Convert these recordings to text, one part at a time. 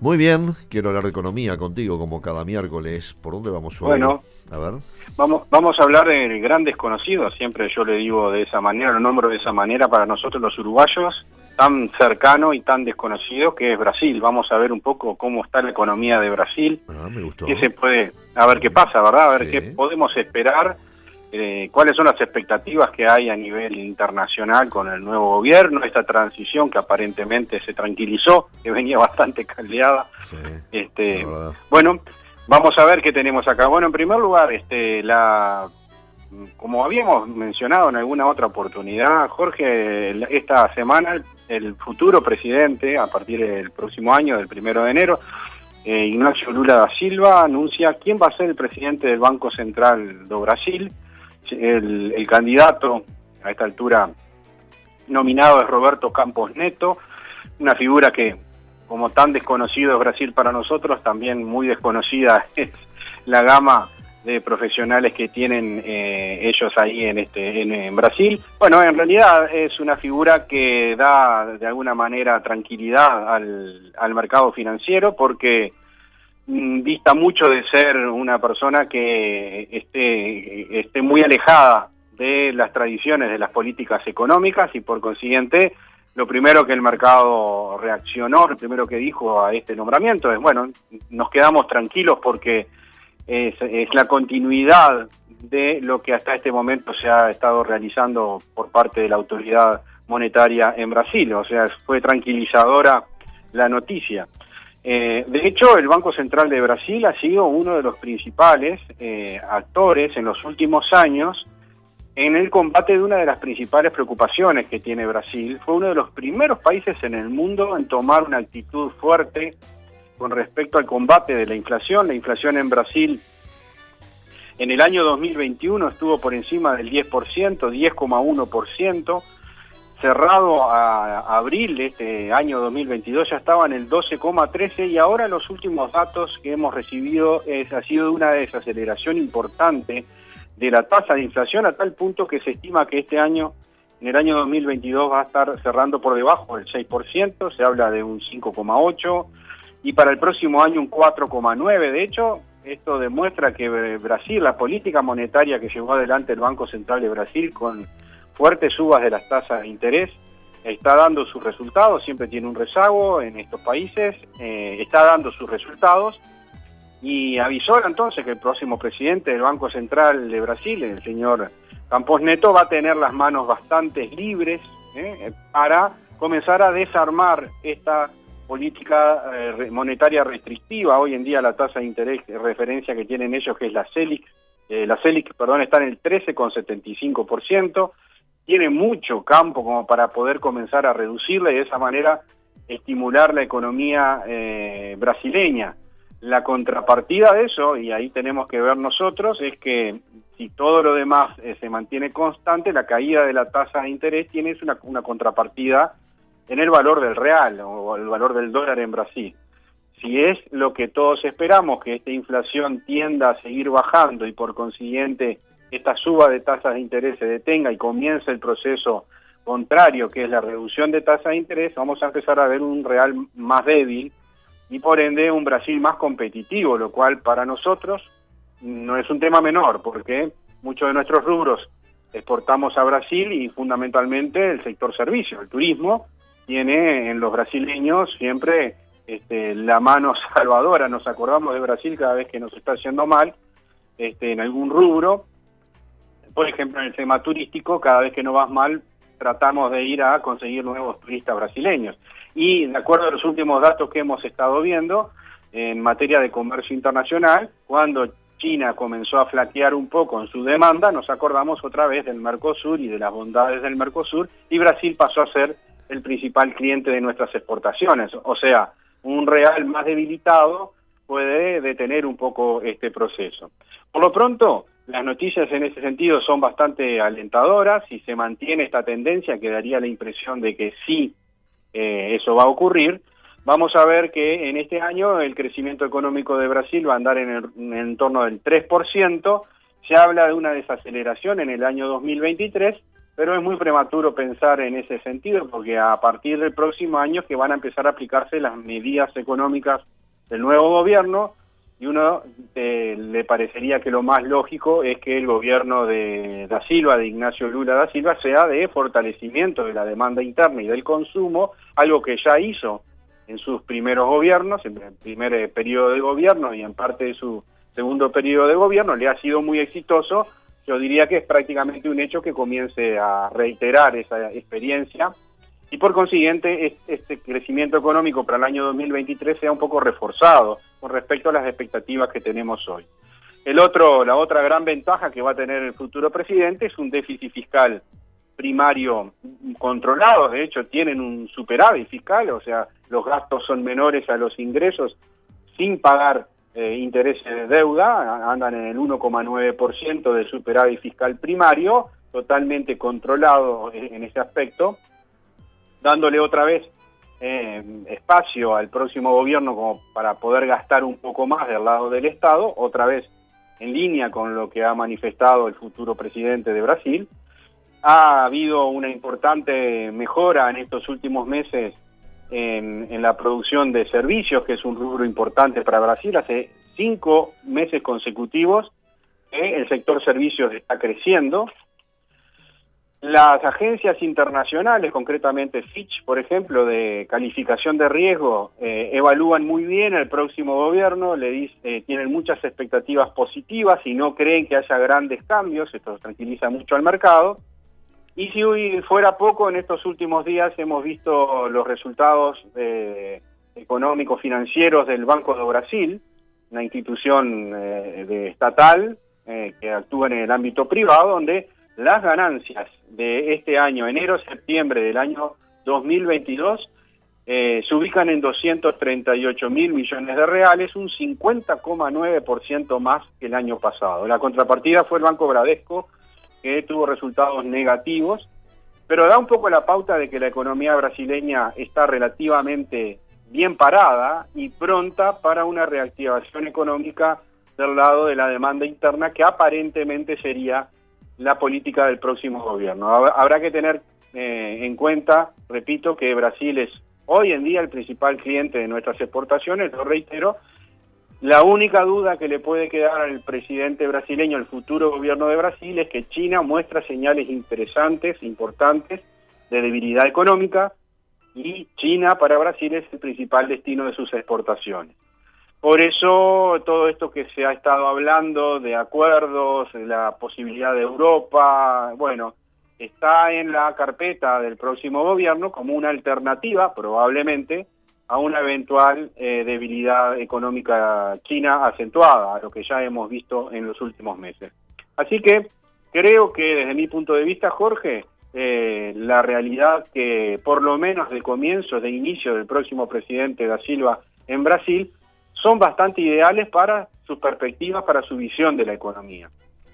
Muy bien, quiero hablar de economía contigo como cada miércoles. ¿Por dónde vamos hoy? Bueno, a ver. Vamos, vamos a hablar del gran desconocido, siempre yo le digo de esa manera, lo nombro de esa manera para nosotros los uruguayos, tan cercano y tan desconocido que es Brasil. Vamos a ver un poco cómo está la economía de Brasil. Ah, me gustó. ¿Qué se puede, a ver qué pasa, ¿verdad? A ver qué podemos esperar eh, cuáles son las expectativas que hay a nivel internacional con el nuevo gobierno, esta transición que aparentemente se tranquilizó, que venía bastante caldeada. este, bueno, vamos a ver qué tenemos acá. Bueno, en primer lugar, este, la como habíamos mencionado en alguna otra oportunidad, Jorge, esta semana el futuro presidente, a partir del próximo año, del primero de enero, eh, Ignacio Lula da Silva anuncia quién va a ser el presidente del Banco Central de Brasil el, candidato a esta altura nominado es Roberto Campos Neto, una figura que, como tan desconocido es Brasil para nosotros, también muy desconocida es la gama de profesionales que tienen eh, ellos ahí en este en, Brasil. Bueno, en realidad es una figura que da de alguna manera tranquilidad al, al mercado financiero porque dista mucho de ser una persona que esté, esté muy alejada de las tradiciones de las políticas económicas y por consiguiente lo primero que el mercado reaccionó, lo primero que dijo a este nombramiento es, bueno, nos quedamos tranquilos porque es la continuidad de lo que hasta este momento se ha estado realizando por parte de la autoridad monetaria en Brasil, o sea, fue tranquilizadora la noticia. Eh, de hecho, el Banco Central de Brasil ha sido uno de los principales eh, actores en los últimos años en el combate de una de las principales preocupaciones que tiene Brasil. Fue uno de los primeros países en el mundo en tomar una actitud fuerte con respecto al combate de la inflación. La inflación en Brasil en el año 2021 estuvo por encima del 10%, 10,1% cerrado a abril de este año 2022 ya estaba en el 12,13 y ahora los últimos datos que hemos recibido es, ha sido una desaceleración importante de la tasa de inflación a tal punto que se estima que este año, en el año 2022, va a estar cerrando por debajo del 6%, se habla de un 5,8% y para el próximo año un 4,9%. De hecho, esto demuestra que Brasil, la política monetaria que llevó adelante el Banco Central de Brasil con fuertes subas de las tasas de interés, está dando sus resultados, siempre tiene un rezago en estos países, eh, está dando sus resultados y avisó entonces que el próximo presidente del Banco Central de Brasil, el señor Campos Neto, va a tener las manos bastante libres eh, para comenzar a desarmar esta política eh, monetaria restrictiva. Hoy en día la tasa de interés de referencia que tienen ellos, que es la CELIC, la CELIC, perdón, está en el 13,75%, tiene mucho campo como para poder comenzar a reducirla y de esa manera estimular la economía eh, brasileña. La contrapartida de eso, y ahí tenemos que ver nosotros, es que si todo lo demás eh, se mantiene constante, la caída de la tasa de interés tiene una, una contrapartida en el valor del real o el valor del dólar en Brasil. Si es lo que todos esperamos, que esta inflación tienda a seguir bajando y por consiguiente esta suba de tasas de interés se detenga y comience el proceso contrario, que es la reducción de tasas de interés, vamos a empezar a ver un real más débil y por ende un Brasil más competitivo, lo cual para nosotros no es un tema menor, porque muchos de nuestros rubros exportamos a Brasil y fundamentalmente el sector servicio, el turismo, tiene en los brasileños siempre este, la mano salvadora, nos acordamos de Brasil cada vez que nos está haciendo mal este, en algún rubro por ejemplo, en el tema turístico, cada vez que no vas mal, tratamos de ir a conseguir nuevos turistas brasileños. Y de acuerdo a los últimos datos que hemos estado viendo, en materia de comercio internacional, cuando China comenzó a flaquear un poco en su demanda, nos acordamos otra vez del Mercosur y de las bondades del Mercosur, y Brasil pasó a ser el principal cliente de nuestras exportaciones. O sea, un real más debilitado puede detener un poco este proceso. Por lo pronto, las noticias en ese sentido son bastante alentadoras. Si se mantiene esta tendencia, quedaría la impresión de que sí eh, eso va a ocurrir. Vamos a ver que en este año el crecimiento económico de Brasil va a andar en, el, en torno del 3%. Se habla de una desaceleración en el año 2023, pero es muy prematuro pensar en ese sentido porque a partir del próximo año que van a empezar a aplicarse las medidas económicas del nuevo gobierno y uno eh, le parecería que lo más lógico es que el gobierno de Da Silva, de Ignacio Lula da Silva, sea de fortalecimiento de la demanda interna y del consumo, algo que ya hizo en sus primeros gobiernos, en el primer eh, periodo de gobierno y en parte de su segundo periodo de gobierno, le ha sido muy exitoso. Yo diría que es prácticamente un hecho que comience a reiterar esa experiencia y por consiguiente este crecimiento económico para el año 2023 sea un poco reforzado con respecto a las expectativas que tenemos hoy. El otro, la otra gran ventaja que va a tener el futuro presidente es un déficit fiscal primario controlado, de hecho tienen un superávit fiscal, o sea, los gastos son menores a los ingresos sin pagar eh, intereses de deuda, andan en el 1,9% del superávit fiscal primario, totalmente controlado en ese aspecto dándole otra vez eh, espacio al próximo gobierno como para poder gastar un poco más del lado del Estado, otra vez en línea con lo que ha manifestado el futuro presidente de Brasil. Ha habido una importante mejora en estos últimos meses en, la producción de servicios, que es un rubro importante para Brasil. Hace cinco meses consecutivos eh, el sector servicios está creciendo, las agencias internacionales, concretamente Fitch, por ejemplo, de calificación de riesgo, eh, evalúan muy bien el próximo gobierno, le dice, eh, tienen muchas expectativas positivas y no creen que haya grandes cambios, esto tranquiliza mucho al mercado. Y si fuera poco, en estos últimos días hemos visto los resultados eh, económicos financieros del Banco de Brasil, una institución de estatal que actúa en el ámbito privado, donde las ganancias de este año, enero-septiembre del año 2022, eh, se ubican en 238 mil millones de reales, un 50,9% más que el año pasado. La contrapartida fue el Banco Bradesco, que tuvo resultados negativos, pero da un poco la pauta de que la economía brasileña está relativamente bien parada y pronta para una reactivación económica del lado de la demanda interna que aparentemente sería la política del próximo gobierno. Habrá que tener eh, en cuenta, repito, que Brasil es hoy en día el principal cliente de nuestras exportaciones, lo reitero. La única duda que le puede quedar al presidente brasileño, al futuro gobierno de Brasil, es que China muestra señales interesantes, importantes, de debilidad económica, y China para Brasil es el principal destino de sus exportaciones. Por eso todo esto que se ha estado hablando de acuerdos, la posibilidad de Europa, bueno, está en la carpeta del próximo gobierno como una alternativa, probablemente, a una eventual eh, debilidad económica china acentuada, a lo que ya hemos visto en los últimos meses. Así que creo que desde mi punto de vista, Jorge, eh, la realidad que por lo menos de comienzo, de inicio del próximo presidente da Silva en Brasil, son bastante ideales para sus perspectivas, para su visión de la economía.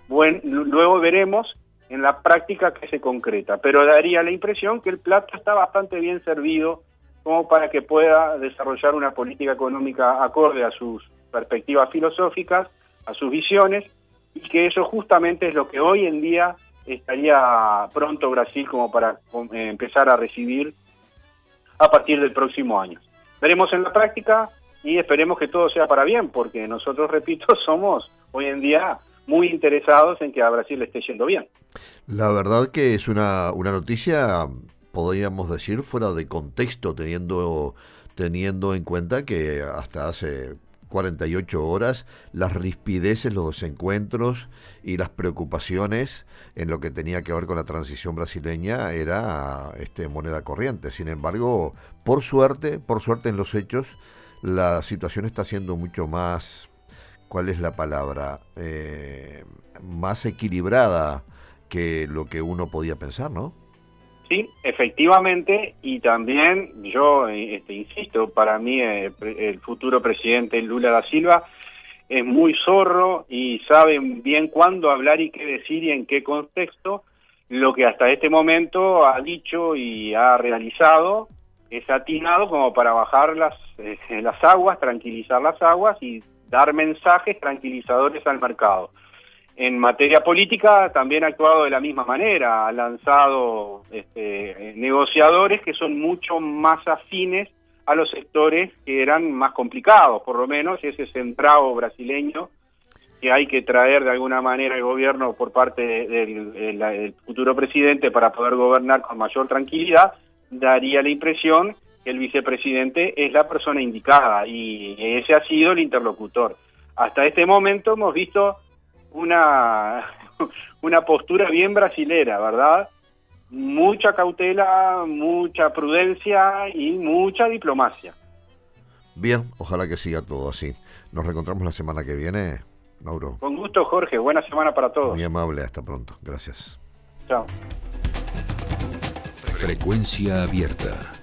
Bueno, luego veremos en la práctica que se concreta, pero daría la impresión que el plato está bastante bien servido como para que pueda desarrollar una política económica acorde a sus perspectivas filosóficas, a sus visiones, y que eso justamente es lo que hoy en día estaría pronto Brasil como para eh, empezar a recibir a partir del próximo año. Veremos en la práctica y esperemos que todo sea para bien, porque nosotros, repito, somos hoy en día muy interesados en que a Brasil le esté yendo bien. La verdad que es una, una noticia, podríamos decir, fuera de contexto, teniendo, teniendo en cuenta que hasta hace 48 horas las rispideces, los desencuentros y las preocupaciones en lo que tenía que ver con la transición brasileña era este, moneda corriente. Sin embargo, por suerte, por suerte en los hechos, la situación está siendo mucho más, ¿cuál es la palabra? Eh, más equilibrada que lo que uno podía pensar, ¿no? Sí, efectivamente, y también yo este, insisto, para mí eh, el futuro presidente Lula da Silva es muy zorro y sabe bien cuándo hablar y qué decir y en qué contexto. Lo que hasta este momento ha dicho y ha realizado es atinado como para bajar las, eh, las aguas, tranquilizar las aguas y dar mensajes tranquilizadores al mercado. En materia política también ha actuado de la misma manera, ha lanzado este, negociadores que son mucho más afines a los sectores que eran más complicados, por lo menos ese centrado brasileño que hay que traer de alguna manera el gobierno por parte del, futuro presidente para poder gobernar con mayor tranquilidad, daría la impresión que el vicepresidente es la persona indicada y ese ha sido el interlocutor. Hasta este momento hemos visto una, una postura bien brasilera, ¿verdad? Mucha cautela, mucha prudencia y mucha diplomacia. Bien, ojalá que siga todo así. Nos reencontramos la semana que viene, Mauro. Con gusto, Jorge. Buena semana para todos. Muy amable, hasta pronto. Gracias. Chao. Frecuencia abierta.